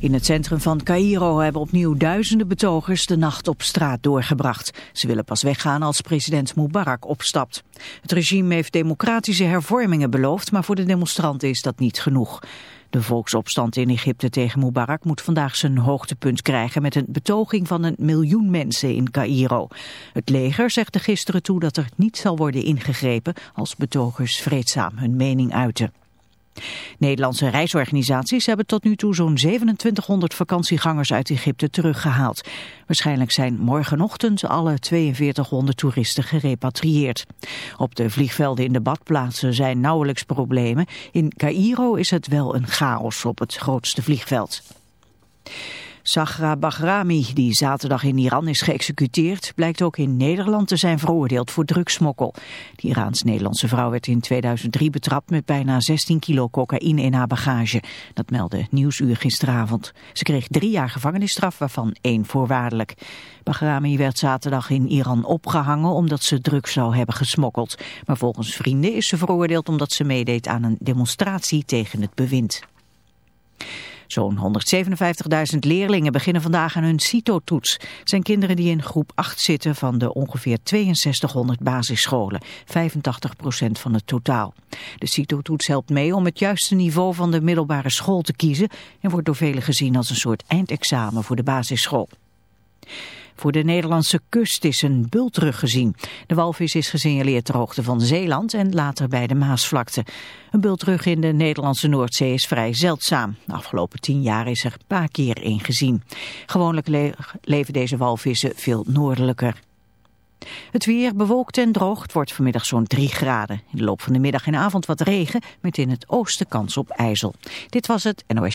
In het centrum van Cairo hebben opnieuw duizenden betogers de nacht op straat doorgebracht. Ze willen pas weggaan als president Mubarak opstapt. Het regime heeft democratische hervormingen beloofd, maar voor de demonstranten is dat niet genoeg. De volksopstand in Egypte tegen Mubarak moet vandaag zijn hoogtepunt krijgen met een betoging van een miljoen mensen in Cairo. Het leger zegt er gisteren toe dat er niet zal worden ingegrepen als betogers vreedzaam hun mening uiten. Nederlandse reisorganisaties hebben tot nu toe zo'n 2700 vakantiegangers uit Egypte teruggehaald. Waarschijnlijk zijn morgenochtend alle 4200 toeristen gerepatrieerd. Op de vliegvelden in de badplaatsen zijn nauwelijks problemen. In Cairo is het wel een chaos op het grootste vliegveld. Sagra Bahrami, die zaterdag in Iran is geëxecuteerd, blijkt ook in Nederland te zijn veroordeeld voor drugsmokkel. De Iraans-Nederlandse vrouw werd in 2003 betrapt met bijna 16 kilo cocaïne in haar bagage. Dat meldde Nieuwsuur gisteravond. Ze kreeg drie jaar gevangenisstraf, waarvan één voorwaardelijk. Bahrami werd zaterdag in Iran opgehangen omdat ze drugs zou hebben gesmokkeld. Maar volgens vrienden is ze veroordeeld omdat ze meedeed aan een demonstratie tegen het bewind. Zo'n 157.000 leerlingen beginnen vandaag aan hun CITO-toets. Zijn kinderen die in groep 8 zitten van de ongeveer 6200 basisscholen. 85% van het totaal. De CITO-toets helpt mee om het juiste niveau van de middelbare school te kiezen... en wordt door velen gezien als een soort eindexamen voor de basisschool. Voor de Nederlandse kust is een bultrug gezien. De walvis is gesignaleerd ter hoogte van Zeeland en later bij de Maasvlakte. Een bultrug in de Nederlandse Noordzee is vrij zeldzaam. De afgelopen tien jaar is er een paar keer één gezien. Gewoonlijk le leven deze walvissen veel noordelijker. Het weer bewolkt en droog. Het wordt vanmiddag zo'n 3 graden. In de loop van de middag en avond wat regen, met in het oosten kans op ijzel. Dit was het NOS.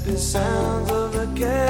Happy sounds of a carousel.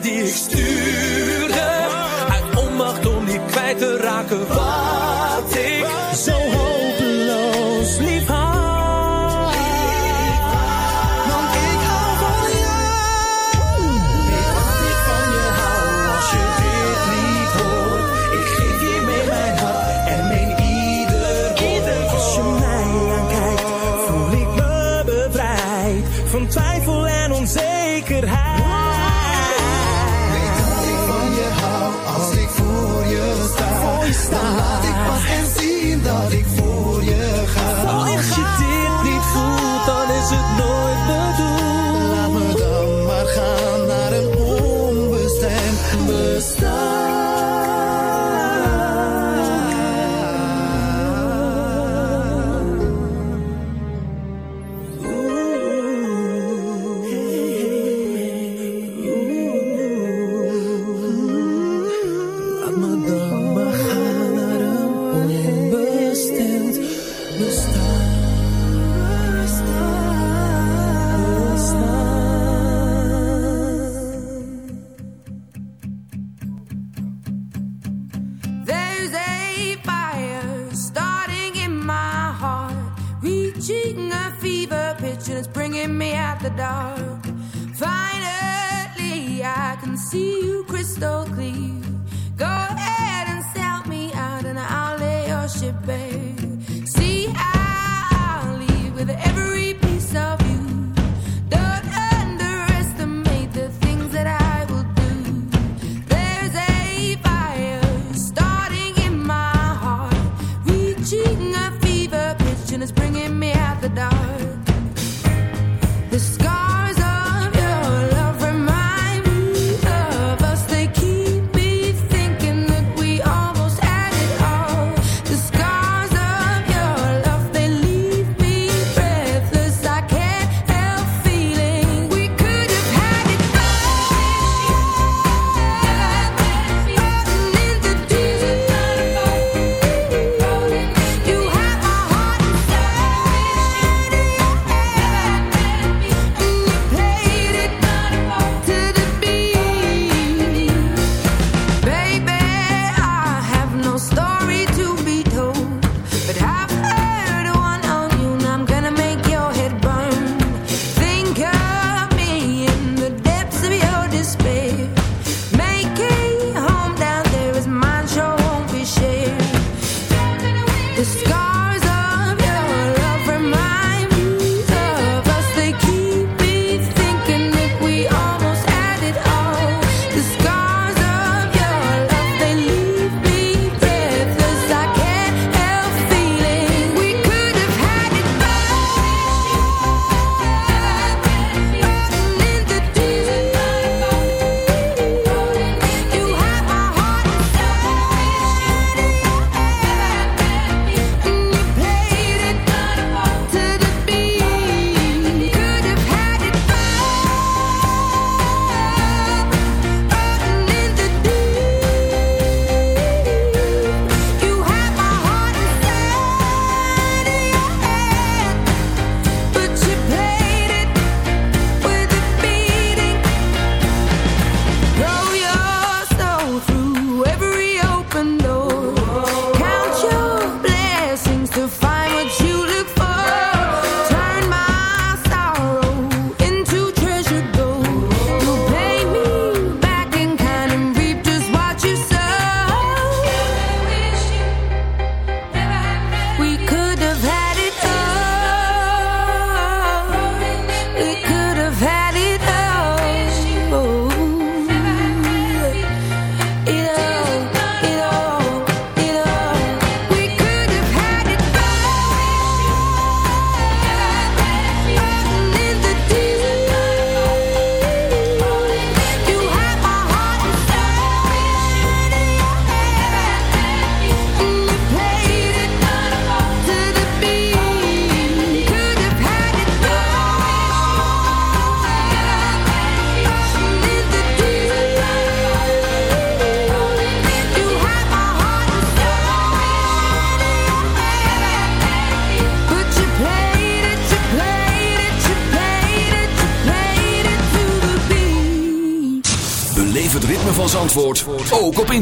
die ik stuurde. Uit onmacht om die kwijt te raken.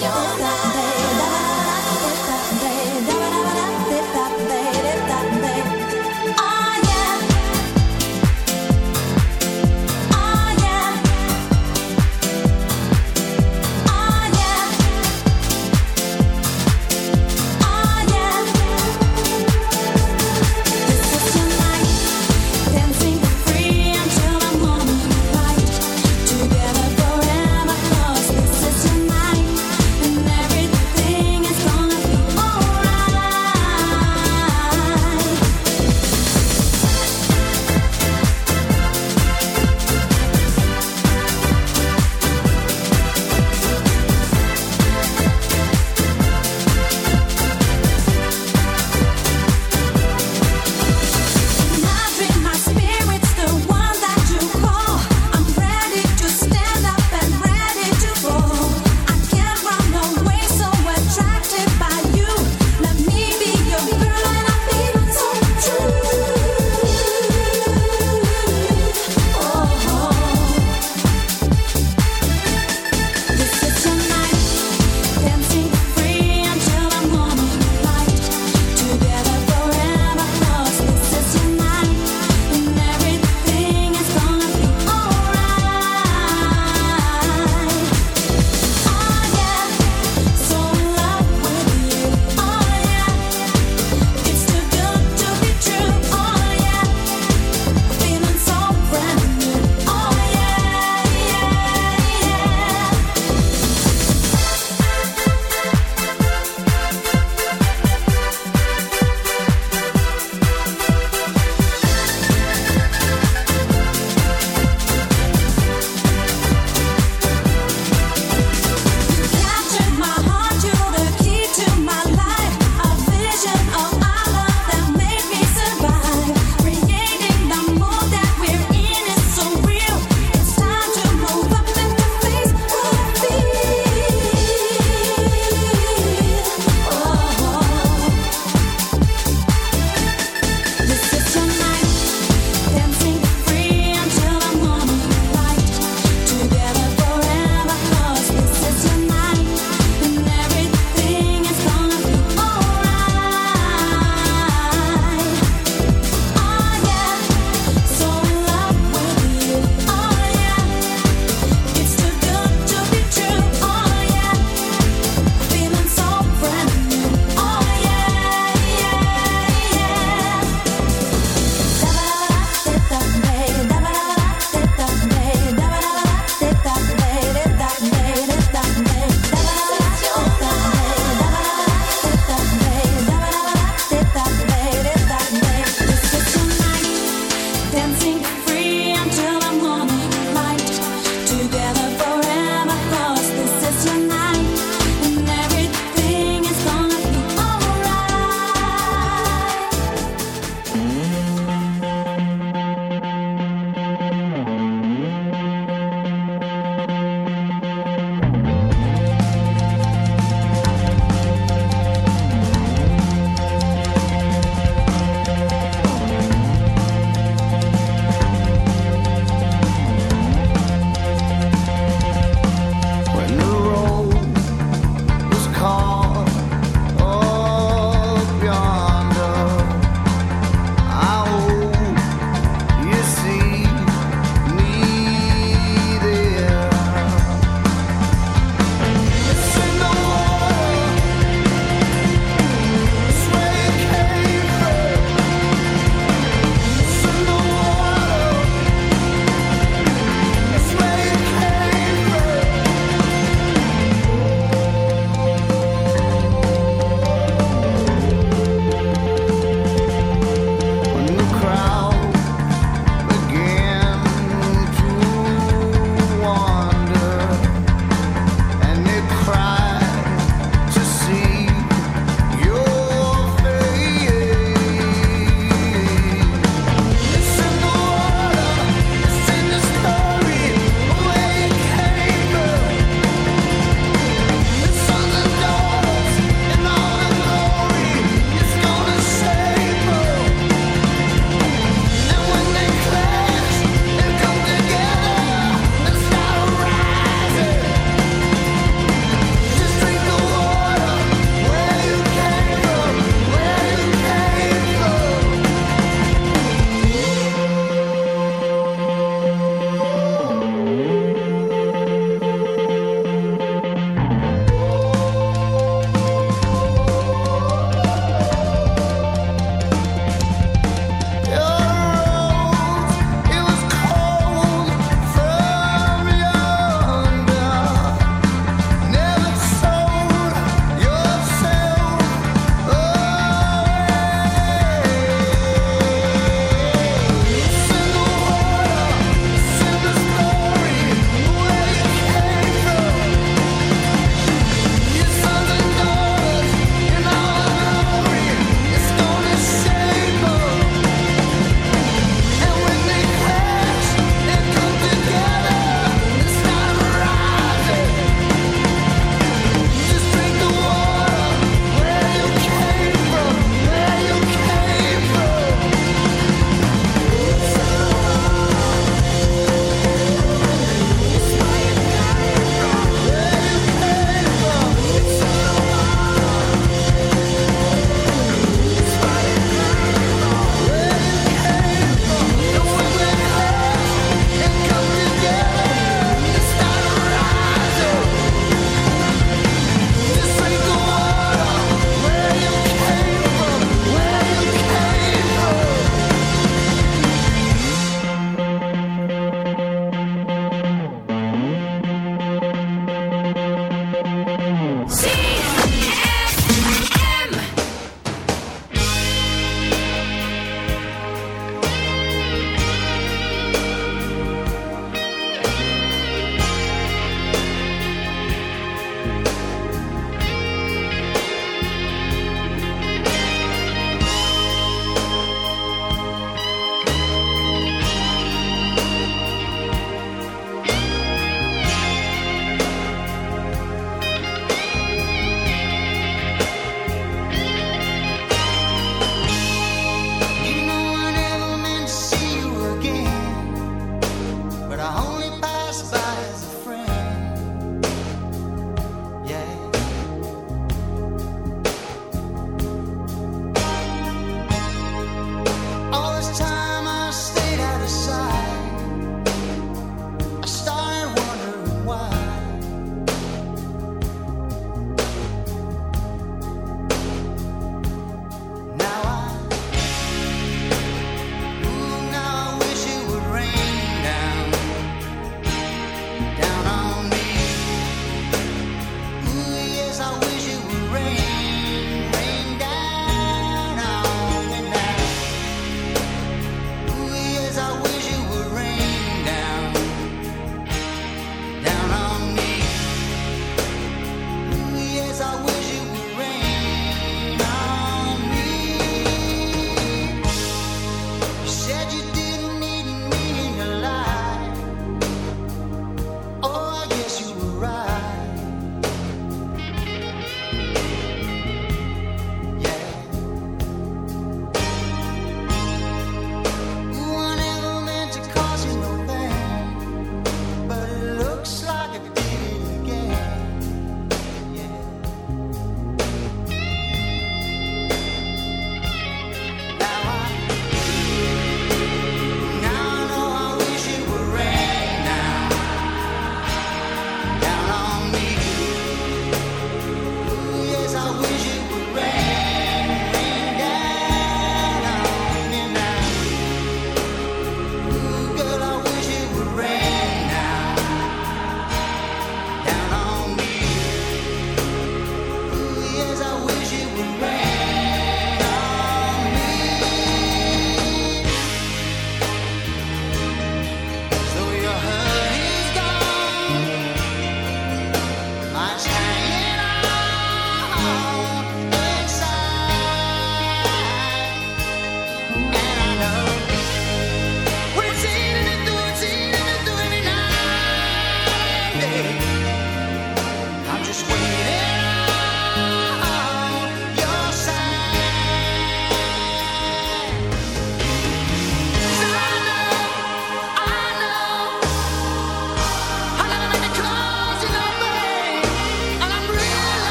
Funciona.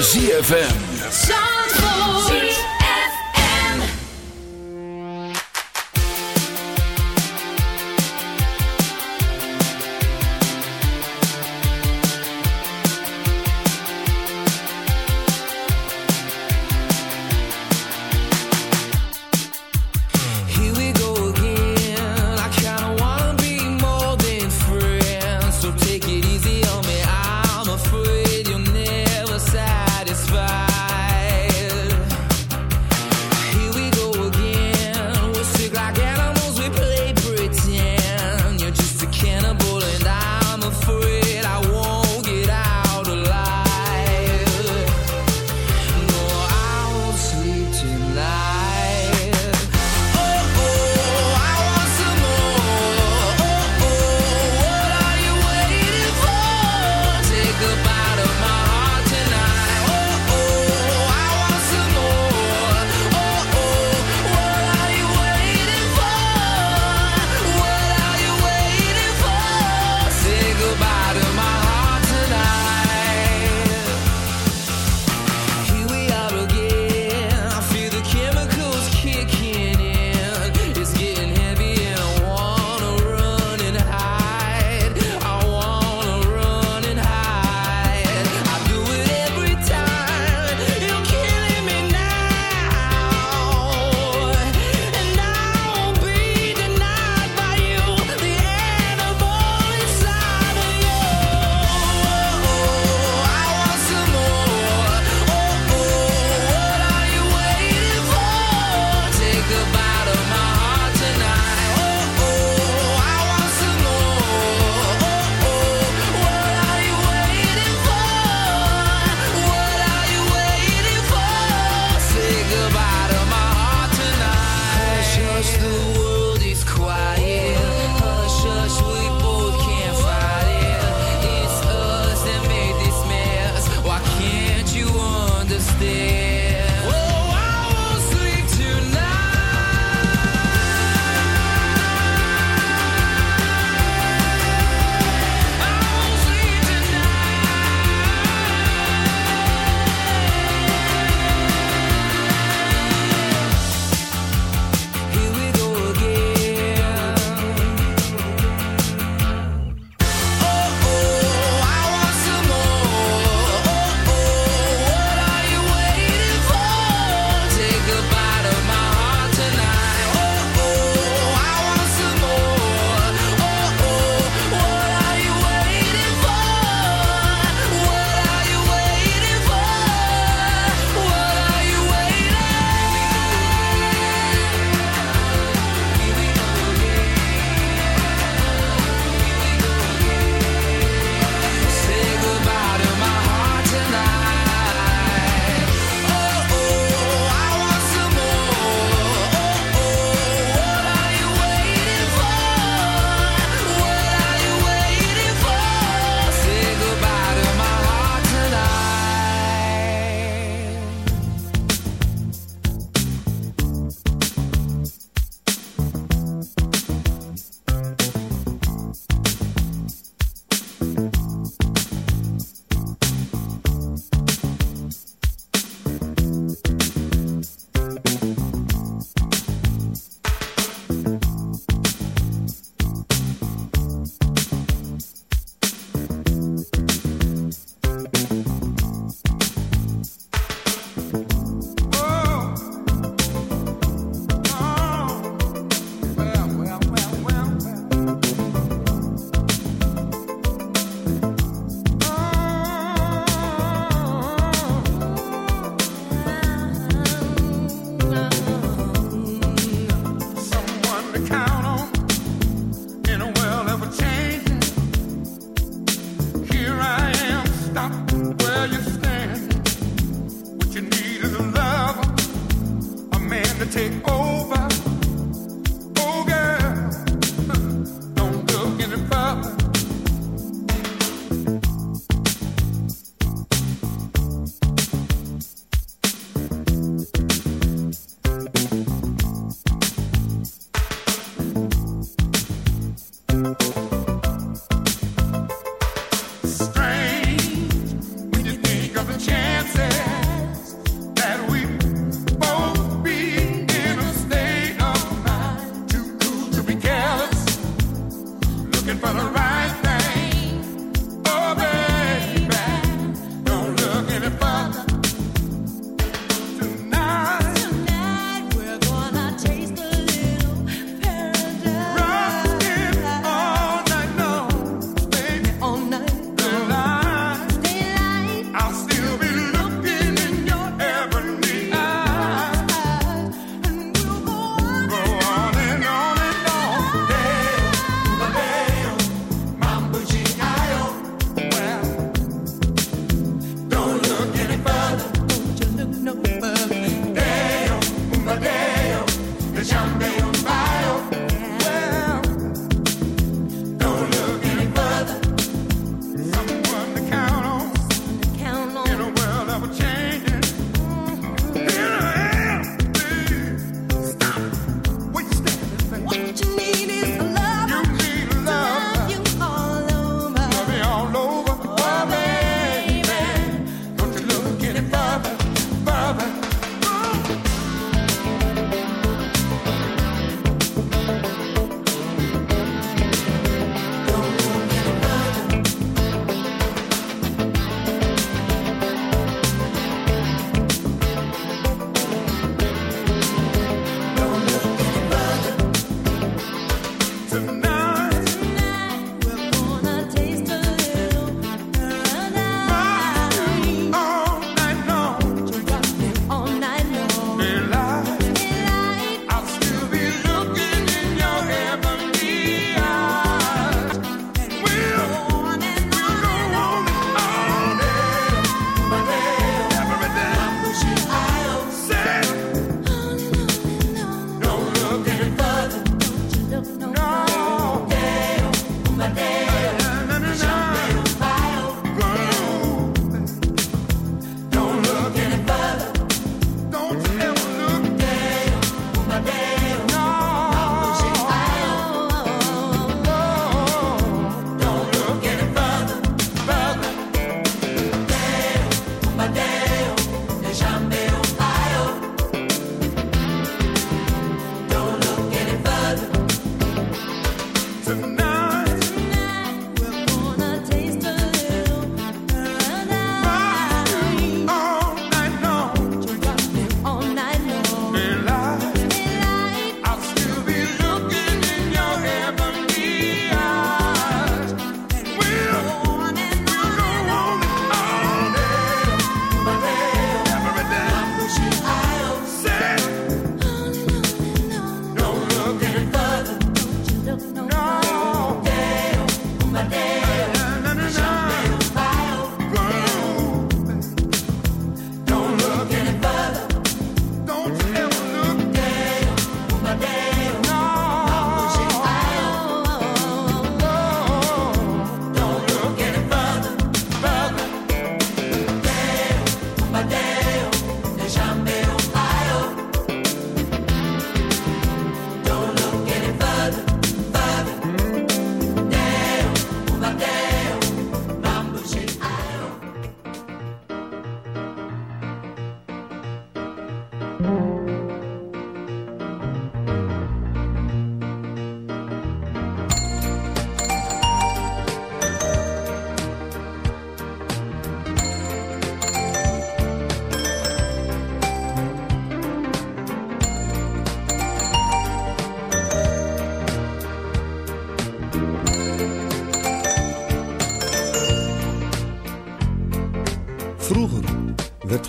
ZFM.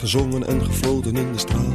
Gezongen en gefloten in de straat.